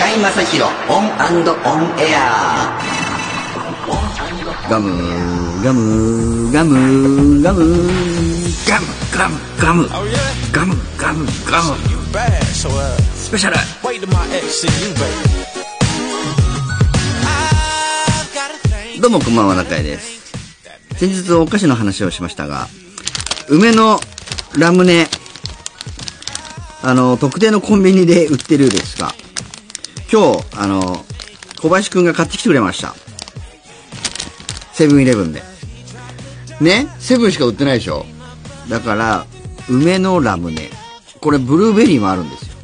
中井正広オンオンエアガムガムガムガムガムガムガムガムガムガムガムスペシャル wait my ex see you, baby. I've got a thing. どうもこんばんは中井です先日お菓子の話をしましたが梅のラムネあの特定のコンビニで売ってるですが今日あの小林くんが買ってきてくれました。セブンイレブンで。ね？セブンしか売ってないでしょ？だから梅のラムネ。これブルーベリーもあるんですよ。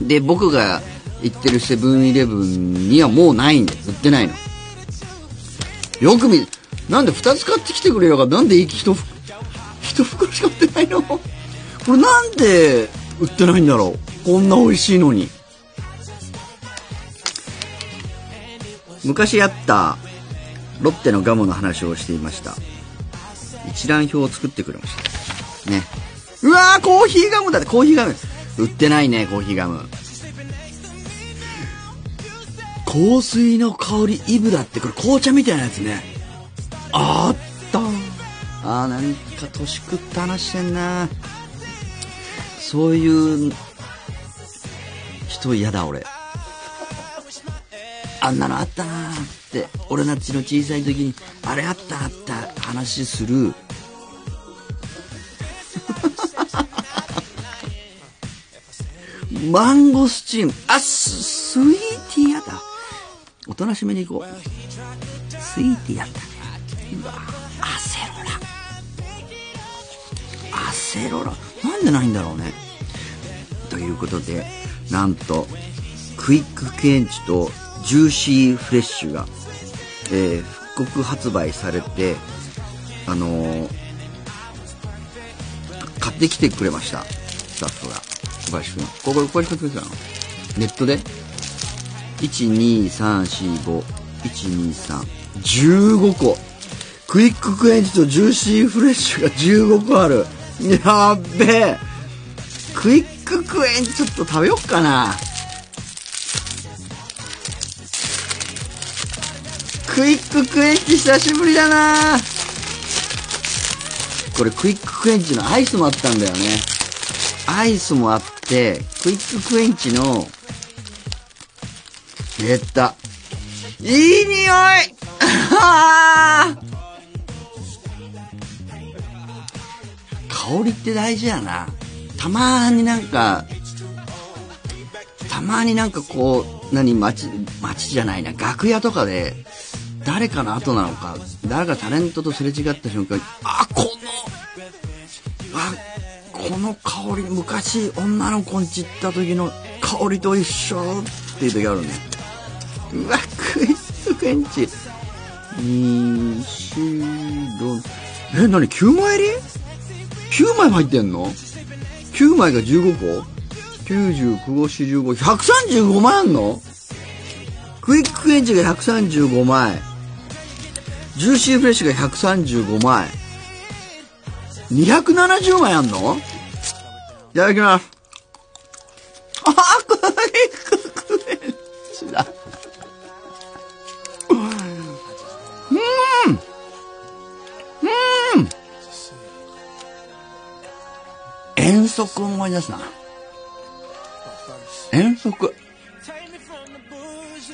で僕が行ってるセブンイレブンにはもうないんです売ってないの。よく見、なんで2つ買ってきてくれよかなんで一袋、一袋しか売ってないの？これなんで売ってないんだろう？こんな美味しいのに。昔あったロッテのガムの話をしていました。一覧表を作ってくれました。ね。うわーコーヒーガムだってコーヒーガム。売ってないね、コーヒーガム。香水の香りイブだってこれ紅茶みたいなやつねあったあーなんか年食った話してんなそういう人嫌だ俺あんなのあったなって俺たちの小さい時にあれあったあった話する。マンゴスチーム。あススイーティーやだ。おとなしめに行こう。スイーティーやったね。うわアセロラ。アセロラ。なんでないんだろうね。ということでなんとクイッククエンチとジューシーフレッシュが、えー復刻発売されてあのー買ってきてくれました。スタッフが。小林くん。ここ小林くん買ってくれたの？ネットで？1234512312315個。クイッククエンチとジューシーフレッシュが15個ある。やっべえ。クイッククエンチちょっと食べよっかな。クイッククエンチ久しぶりだなこれクイッククエンチのアイスもあったんだよねアイスもあってクイッククエンチの出た。いい匂いあ 香りって大事やな。たまになんか、たまになんかこう、何、街、街じゃないな、楽屋とかで、誰かの後なのか、誰かタレントとすれ違った瞬間に、あ、この、あ、この香り、昔女の子に散った時の香りと一緒っていう時あるね。うわ、クイックフェンチ。にしろ、え、なに ?9 枚入り ?9 枚入ってんの ?9 枚が15個 ?90、9、45、135枚あんの？クイッククエンチが135枚。ジューシーフレッシュが135枚。270枚あんの？いただきます。あ、クイッククエンチだ。遠足思い出すな。遠足。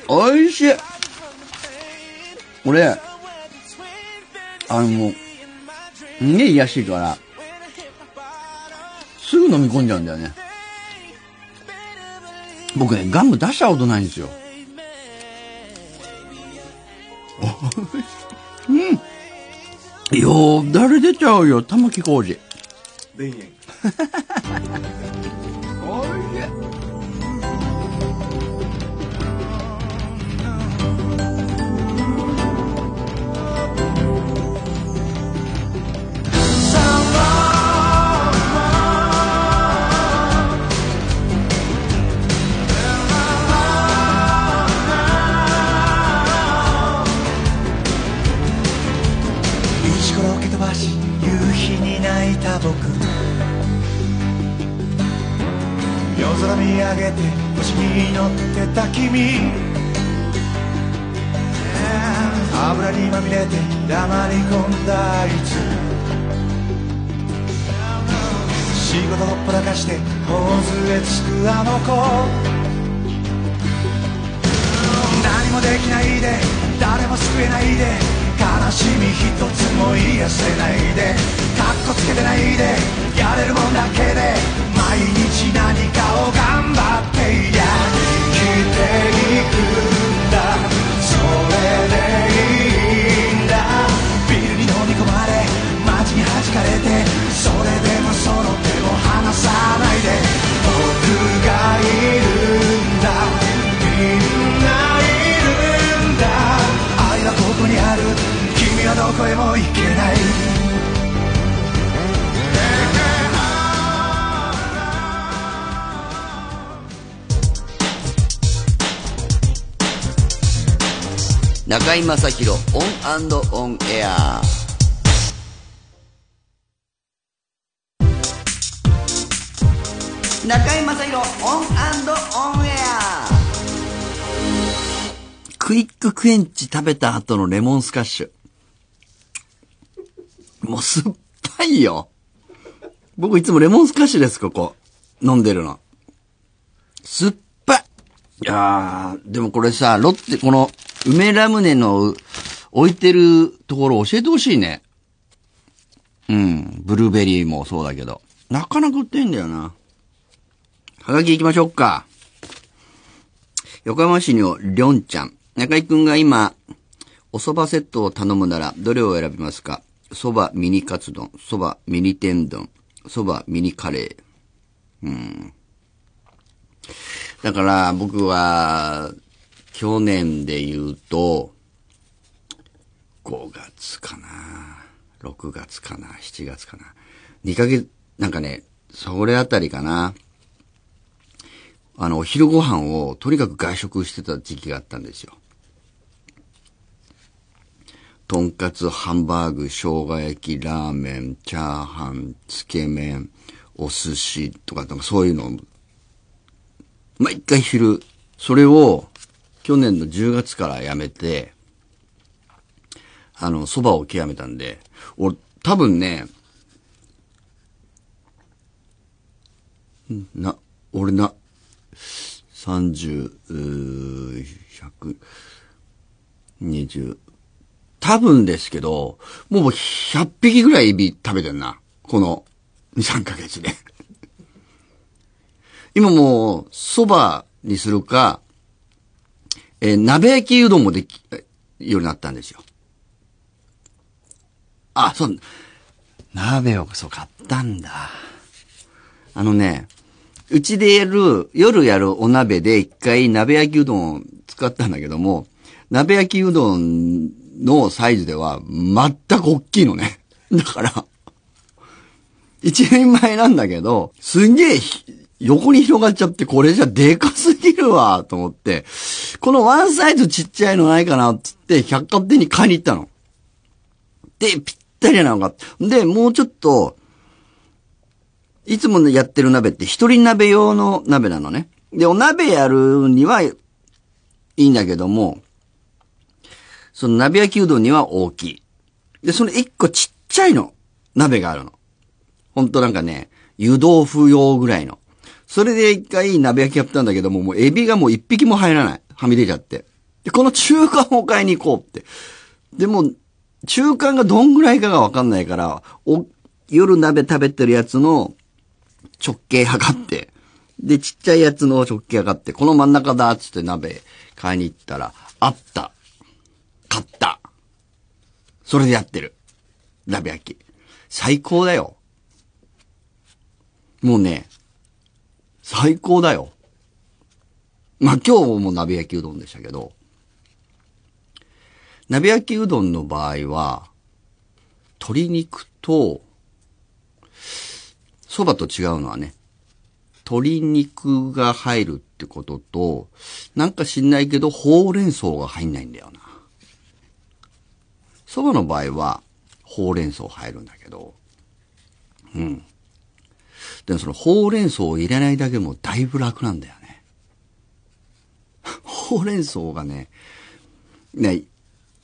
おいしい。俺、あのもう、すんげえ癒やしいから、すぐ飲み込んじゃうんだよね。僕ね、ガム出したことないんですよ。うん。よーだれ出ちゃうよ、玉木浩二。石ころを蹴飛ばし夕日に泣いた僕夜空見上げて星に乗ってた君油にまみれて黙り込んだあいつ。仕事ほっぽらかして頬杖つくあの子。何もできないで誰も救えないで。悲しみ一つも癒せないでカッコつけてないでやれるもんだけで毎日何かを頑張っていや。生きていくんだそれでいいんだ。ビルに飲み込まれ街に弾かれてそれで中居正広オンオンエア中居正広オンオンエアクイッククエンチ食べた後のレモンスカッシュ。もう酸っぱいよ。僕いつもレモンスカッシュです、ここ。飲んでるの。酸っぱい。やー、でもこれさ、ロッテ、この、梅ラムネの置いてるところ教えてほしいね。うん、ブルーベリーもそうだけど。なかなか売ってんだよな。はがき行きましょうか。横浜市のりょんちゃん。中井くんが今、お蕎麦セットを頼むなら、どれを選びますか？蕎麦ミニカツ丼、蕎麦ミニ天丼、蕎麦ミニカレー。うん。だから、僕は、去年で言うと、5月かな。6月かな。7月かな。2ヶ月、なんかね、それあたりかな。あの、お昼ご飯をとにかく外食してた時期があったんですよ。とんかつ、ハンバーグ、生姜焼き、ラーメン、チャーハン、つけ麺、お寿司とか、なんかそういうの、毎回昼、それを去年の10月からやめて、あの、蕎麦を極めたんで、俺、多分ね、な、俺な、30、うー100、20、多分ですけど、もう100匹ぐらいエビ食べてんな。この2、3ヶ月で。今もう、蕎麦にするか、えー鍋焼きうどんもでき、ようになったんですよ。あ、そう、鍋を、そう、買ったんだ。あのね、うちでやる、夜やるお鍋で一回鍋焼きうどんを使ったんだけども、鍋焼きうどんのサイズでは全く大きいのね。だから、一人前なんだけど、すんげえ横に広がっちゃって、これじゃでかすぎるわ、と思って、このワンサイズちっちゃいのないかな、つって、百貨店に買いに行ったの。で、ぴったりなのが。で、もうちょっと、いつもやってる鍋って一人鍋用の鍋なのね。で、お鍋やるにはいいんだけども、その鍋焼きうどんには大きい。で、その一個ちっちゃいの、鍋があるの。ほんとなんかね、湯豆腐用ぐらいの。それで一回鍋焼きやったんだけども、もうエビがもう一匹も入らない。はみ出ちゃって。で、この中間を買いに行こうって。でも、中間がどんぐらいかがわかんないから、お、夜鍋食べてるやつの直径測って、で、ちっちゃいやつの直径測って、この真ん中だっつって鍋買いに行ったら、あった。買った。それでやってる。鍋焼き。最高だよ。もうね、最高だよ。まあ、今日も鍋焼きうどんでしたけど、鍋焼きうどんの場合は、鶏肉と、蕎麦と違うのはね、鶏肉が入るってことと、なんか知んないけど、ほうれん草が入んないんだよな。蕎麦の場合は、ほうれん草入るんだけど、うん。でもそのほうれん草を入れないだけもだいぶ楽なんだよね。ほうれん草がね、ね、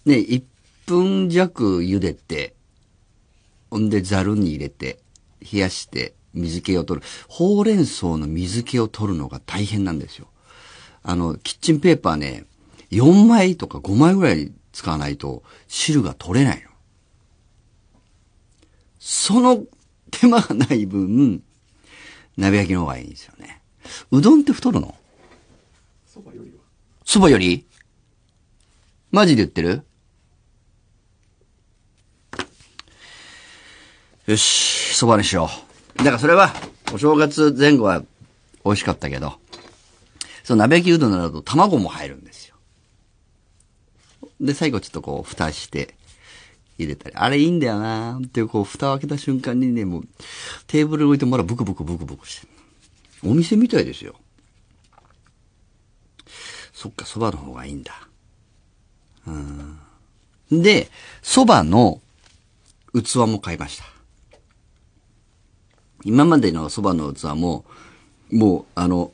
ね、1分弱茹でて、ほんでザルに入れて、冷やして水気を取る。ほうれん草の水気を取るのが大変なんですよ。あの、キッチンペーパーね、4枚とか5枚ぐらい使わないと汁が取れないの。その手間がない分、鍋焼きの方がいいんですよね。うどんって太るの？蕎麦よりは。蕎麦より？マジで言ってる？よし、蕎麦にしよう。だからそれは、お正月前後は美味しかったけど、その鍋焼きうどんなると卵も入るんですよ。で、最後ちょっとこう、蓋して、入れたり。あれいいんだよなーっていう、こう、蓋を開けた瞬間にね、もう、テーブル置いてまだブクブクブクブクして。お店みたいですよ。そっか、蕎麦の方がいいんだ。うん。で、蕎麦の器も買いました。今までの蕎麦の器も、もう、あの、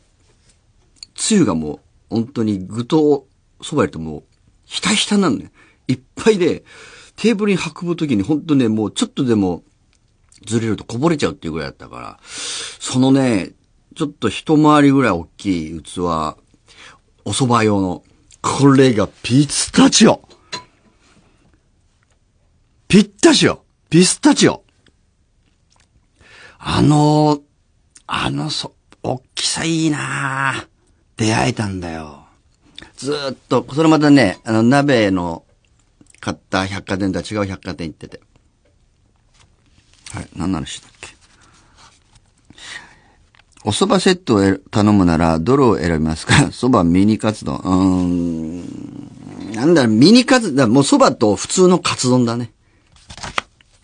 つゆがもう、本当に具と蕎麦入れてもう、ひたひたなのね。いっぱいで、テーブルに運ぶときに本当ね、もうちょっとでもずれるとこぼれちゃうっていうぐらいだったから、そのね、ちょっと一回りぐらい大きい器、お蕎麦用の、これがピスタチオ。ピッタチオ。ピスタチオ。あの、あの、そ、大きさいいな出会えたんだよ。ずっと、それまたね、あの、鍋の買った百貨店とは違う百貨店行ってて。はい、何なの話だっけ。お蕎麦セットを頼むなら、どれを選びますか 蕎麦ミニカツ丼。うーん。なんだろ、ミニカツ、だもう蕎麦と普通のカツ丼だね。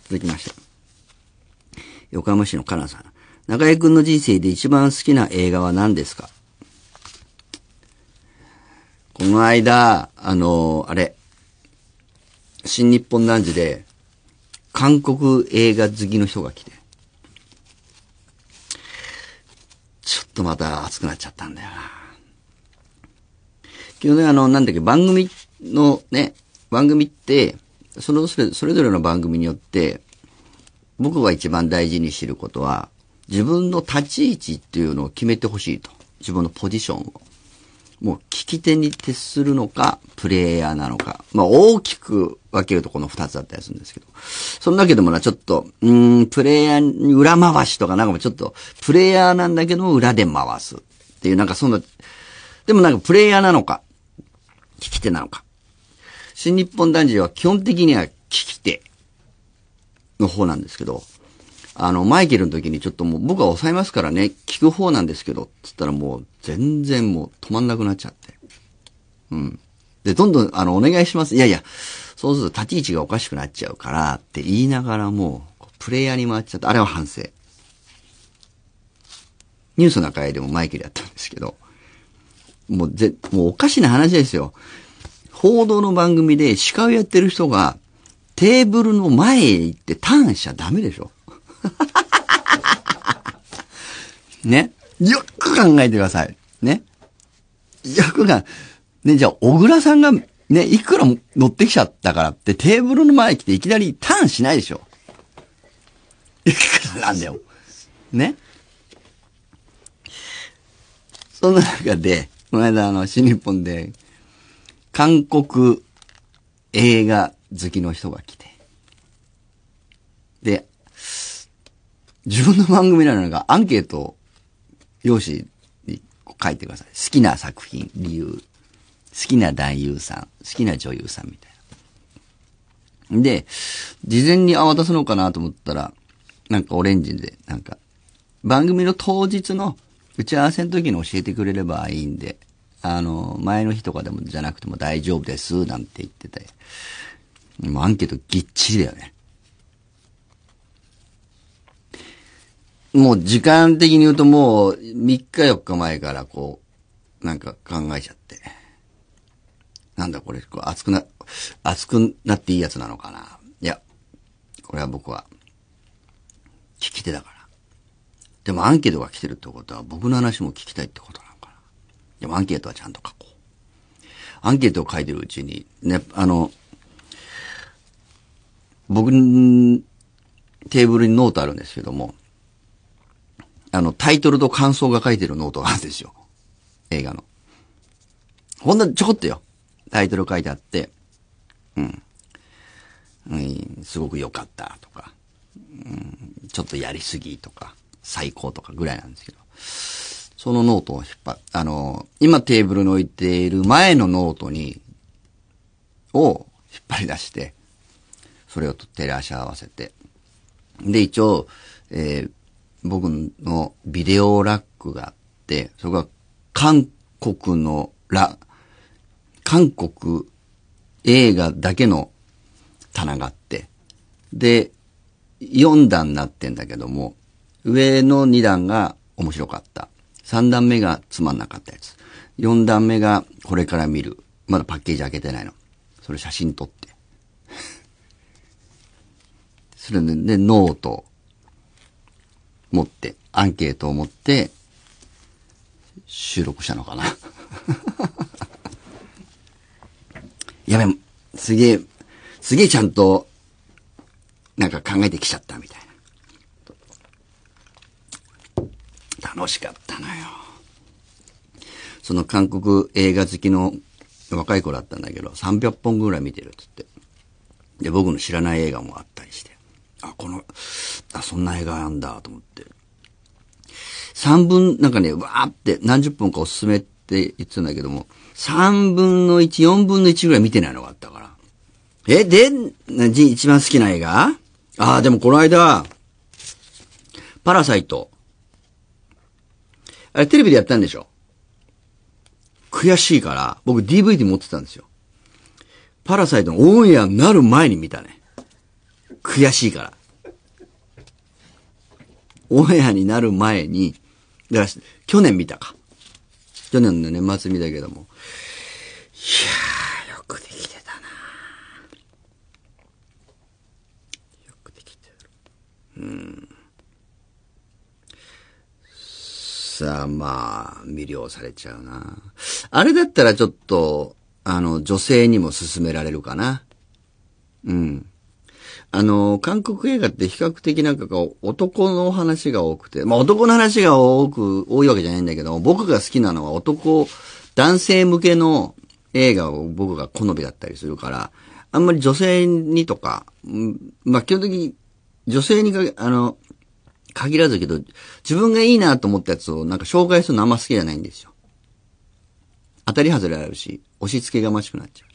続きまして。横浜市のカナさん。中井くんの人生で一番好きな映画は何ですか？この間、あの、あれ、新日本男児で、韓国映画好きの人が来て、ちょっとまた熱くなっちゃったんだよな。昨日ね、あの、なんだっけ、番組のね、番組って、そのそれそれぞれの番組によって、僕が一番大事にしてることは、自分の立ち位置っていうのを決めてほしいと。自分のポジションを。もう聞き手に徹するのか、プレイヤーなのか。まあ大きく分けるとこの二つだったりするんですけど。その中でもな、ちょっと、うん、プレイヤーに裏回しとかなんかもちょっと、プレイヤーなんだけど裏で回す。っていうなんかそんな、でもなんかプレイヤーなのか、聞き手なのか。新日本男児は基本的には聞き手の方なんですけど、あの、マイケルの時にちょっともう僕は抑えますからね、聞く方なんですけど、つったらもう全然もう止まんなくなっちゃって。うん。で、どんどん、あの、お願いします。いやいや、そうすると立ち位置がおかしくなっちゃうからって言いながらもう、プレイヤーに回っちゃった。あれは反省。ニュースの中でもマイケルやったんですけど、もうぜ、もうおかしな話ですよ。報道の番組で司会をやってる人が、テーブルの前へ行ってターンしちゃダメでしょ。ね。よく考えてください。ね。よくが、ね、じゃあ、小倉さんが、ね、いくら乗ってきちゃったからってテーブルの前来ていきなりターンしないでしょ。いくらなんだよ。ね。そんな中で、この間あの、新日本で、韓国映画好きの人が来て。で、自分の番組なのがアンケート用紙に書いてください。好きな作品、理由。好きな男優さん、好きな女優さんみたいな。で、事前にあ、渡すのかなと思ったら、なんかオレンジで、なんか、番組の当日の打ち合わせの時に教えてくれればいいんで、あの、前の日とかでもじゃなくても大丈夫です、なんて言ってて。もうアンケートぎっちりだよね。もう時間的に言うともう3日4日前からこう、なんか考えちゃって。なんだこれ、こう熱くな、熱くなっていいやつなのかな。いや、これは僕は、聞き手だから。でもアンケートが来てるってことは僕の話も聞きたいってことなのかな。でもアンケートはちゃんと書こう。アンケートを書いてるうちに、ね、あの、僕、テーブルにノートあるんですけども、あの、タイトルと感想が書いてるノートがあるんですよ。映画の。ほんのちょこっとよ。タイトル書いてあって、うん。うん、すごく良かったとか、うん、ちょっとやりすぎとか、最高とかぐらいなんですけど、そのノートを引っ張っ、あの、今テーブルに置いている前のノートに、を引っ張り出して、それを照らし合わせて、で、一応、えー僕のビデオラックがあって、それが韓国のラ、韓国映画だけの棚があって、で、4段になってんだけども、上の2段が面白かった。3段目がつまんなかったやつ。4段目がこれから見る。まだパッケージ開けてないの。それ写真撮って。それで、でノート持って、アンケートを持って、収録したのかな。やべ、すげえ、すげえちゃんと、なんか考えてきちゃったみたいな。楽しかったのよ。その韓国映画好きの若い子だったんだけど、300本ぐらい見てるっつって。で、僕の知らない映画もあったりして。あ、この、あ、そんな映画なんだと思って。3分、なんかね、わーって何十本かおすすめって言ってたんだけども、3分の1、4分の1ぐらい見てないのがあったから。え、で、一番好きな映画？ああ、でもこの間、パラサイト。あれテレビでやったんでしょ？悔しいから、僕 DVD 持ってたんですよ。パラサイトのオンエアになる前に見たね。悔しいから。オンエアになる前に、だから、去年見たか。去年の年末見たけども。いやー、よくできてたなよくできてる。うん。さあ、まあ、魅了されちゃうな。あれだったらちょっと、あの、女性にも勧められるかな。うん。あの、韓国映画って比較的なんかこう、男の話が多くて、まあ男の話が多く、多いわけじゃないんだけど、僕が好きなのは男、男性向けの映画を僕が好みだったりするから、あんまり女性にとか、まあ基本的に女性にかけ、あの、限らずけど、自分がいいなと思ったやつをなんか紹介するのあんま好きじゃないんですよ。当たり外れあるし、押し付けがましくなっちゃう。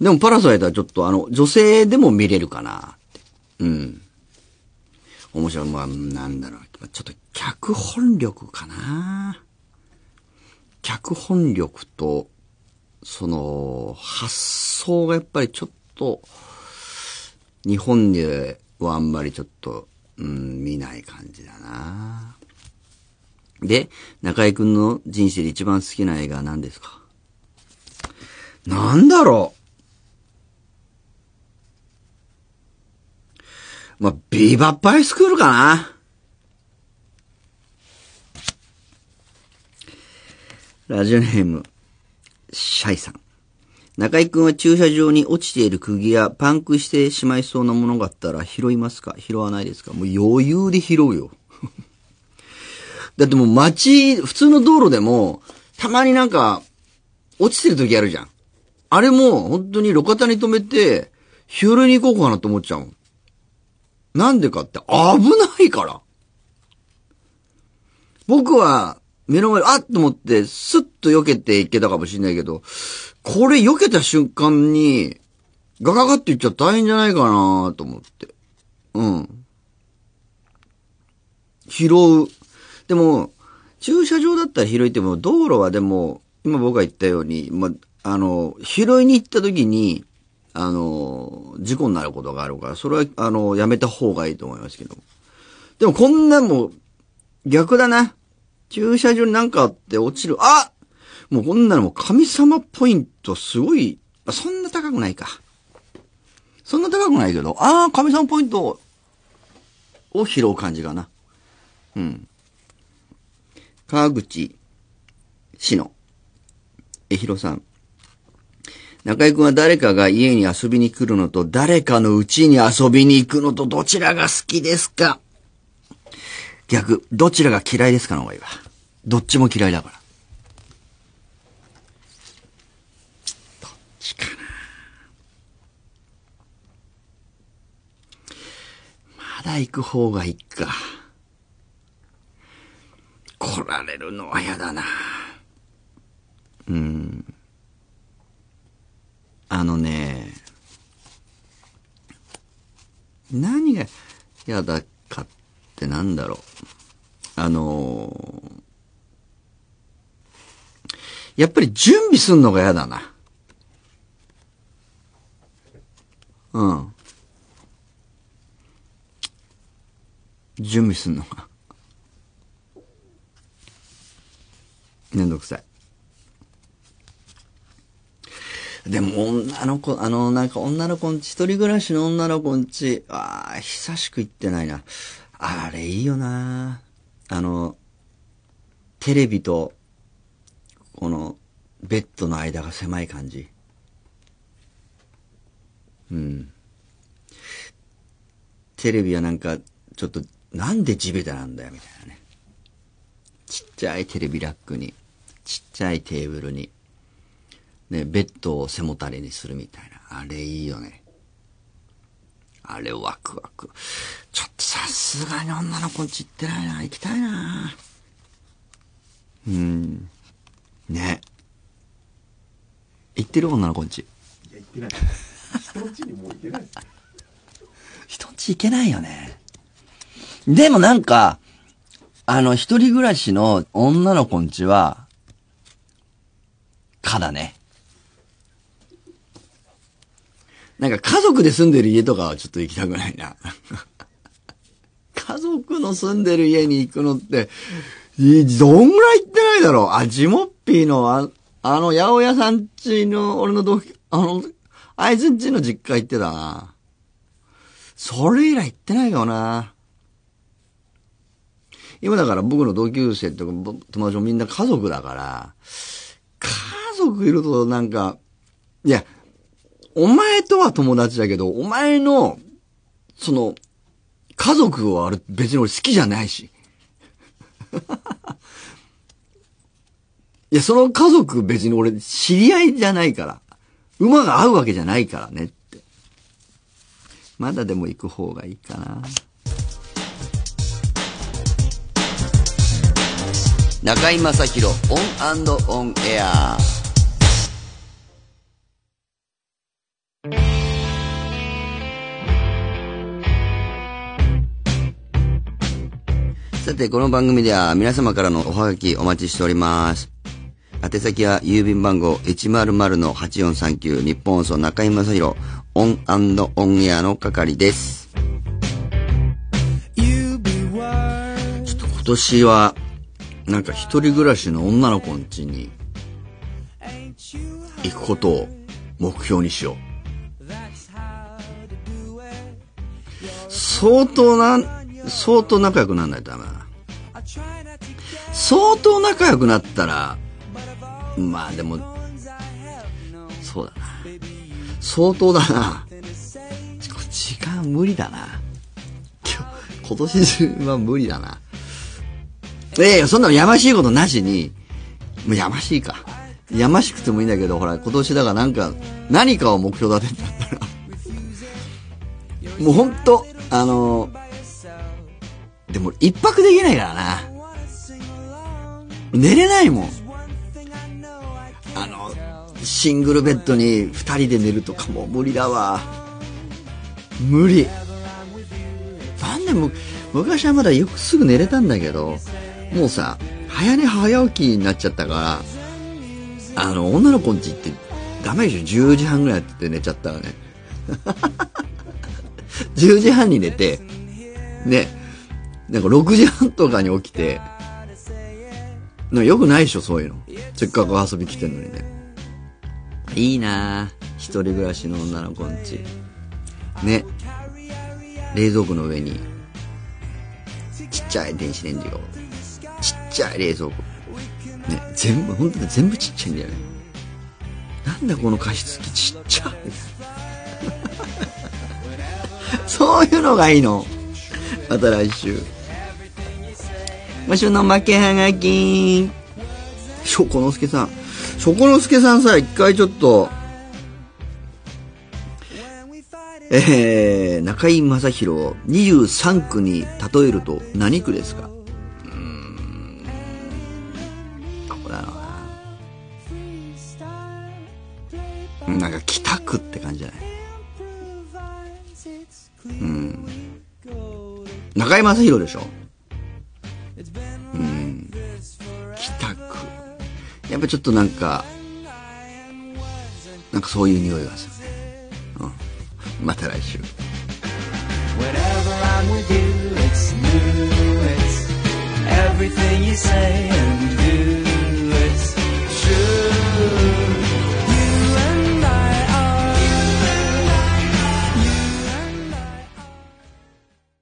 でもパラサイトはちょっとあの、女性でも見れるかなって。うん。面白い。まあ、なんだろう。ちょっと脚本力かな脚本力と、その、発想がやっぱりちょっと、日本ではあんまりちょっと、うん、見ない感じだなで、中井くんの人生で一番好きな映画は何ですか？なんだろうまあ、ビーバップハイスクールかなラジオネーム、シャイさん。中井くんは駐車場に落ちている釘やパンクしてしまいそうなものがあったら拾いますか？拾わないですか？もう余裕で拾うよ。だってもう街、普通の道路でも、たまになんか、落ちてる時あるじゃん。あれも、本当に路肩に止めて、拾いに行こうかなと思っちゃう。なんでかって、危ないから。僕は、目の前、あっと思って、スッと避けていけたかもしれないけど、これ避けた瞬間に、ガガガって言っちゃ大変じゃないかなと思って。うん。拾う。でも、駐車場だったら拾いても、道路はでも、今僕が言ったように、ま、あの、拾いに行った時に、あの、事故になることがあるから、それは、あの、やめた方がいいと思いますけど。でもこんなもう、逆だな。駐車場になんかあって落ちる。あもうこんなのも神様ポイントすごい、そんな高くないか。そんな高くないけど、ああ、神様ポイントを拾う感じかな。うん。川口市の、えひろさん。中井くんは誰かが家に遊びに来るのと、誰かの家に遊びに行くのと、どちらが好きですか？逆、どちらが嫌いですかの方がいいわ。どっちも嫌いだから。どっちかな。まだ行く方がいいか。来られるのは嫌だな。うん。あのね、何が嫌だかってなんだろう。あのーやっぱり準備すんのが嫌だな。うん。準備すんのが。めんどくさい。でも女の子、あの、なんか女の子んち、一人暮らしの女の子んち、ああ、久しく行ってないな。あれいいよな。あの、テレビと、この、ベッドの間が狭い感じ。うん。テレビはなんか、ちょっと、なんで地べたなんだよ、みたいなね。ちっちゃいテレビラックに、ちっちゃいテーブルに、ね、ベッドを背もたれにするみたいな。あれいいよね。あれワクワク。ちょっとさすがに女の子んち行ってないな。行きたいな。うん。ね。行ってる女の子んち。いや、行ってない。人んちにもう行けない。人んち行けないよね。でもなんか、あの、一人暮らしの女の子んちは、かだね。なんか家族で住んでる家とかはちょっと行きたくないな。家族の住んでる家に行くのって、どんぐらい行ってないだろう。あ、ジモッピーの、ああの、八百屋さんちの、俺の同期、あの、あいつんちの実家行ってたな。それ以来行ってないかもな。今だから僕の同級生とか友達もみんな家族だから、家族いるとなんか、いや、お前とは友達だけど、お前の、その、家族はあれ別に俺好きじゃないし。いや、その家族別に俺知り合いじゃないから。馬が合うわけじゃないからねって。まだでも行く方がいいかな。中居正広オンオンエア。さて、この番組では皆様からのおはがきお待ちしております。宛先は郵便番号100-8439日本放送中居正広 ON & ON AIR の係です。ちょっと今年は、なんか一人暮らしの女の子ん家に行くことを目標にしよう。相当な、相当仲良くなんないとダメだな。相当仲良くなったら、まあでも、そうだな。相当だな。時間無理だな。今日、今年中は無理だな。ええそんなやましいことなしに、もうやましいか。やましくてもいいんだけど、ほら、今年だからなんか、何かを目標立てんだったら、もうほんと、あのでも一泊できないからな。寝れないもん。あの、シングルベッドに二人で寝るとかも無理だわ。無理。なんでも、昔はまだよくすぐ寝れたんだけど、もうさ、早寝早起きになっちゃったから、あの、女の子んち行ってダメでしょ ?10 時半ぐらいやって寝ちゃったらね。10時半に寝て、ね、なんか6時半とかに起きて、なよくないでしょ、そういうの。せっかく遊び来てんのにね。いいなぁ。一人暮らしの女の子んち。ね。冷蔵庫の上に、ちっちちゃい電子レンジがちっちゃい冷蔵庫。ね、全部、本当に全部ちっちゃいんだよね。なんだこの加湿器ちっちゃい。そういうのがいいの。また来週。今週の負けはがき。しょこのすけさん。しょこのすけさんさ、一回ちょっと、えー、中井正宏を23区に例えると何区ですか？うん。ここだろうな。なんか北区って感じじゃない？うん。中井正宏でしょ？やか、そういう匂いがするね。ん。また来週。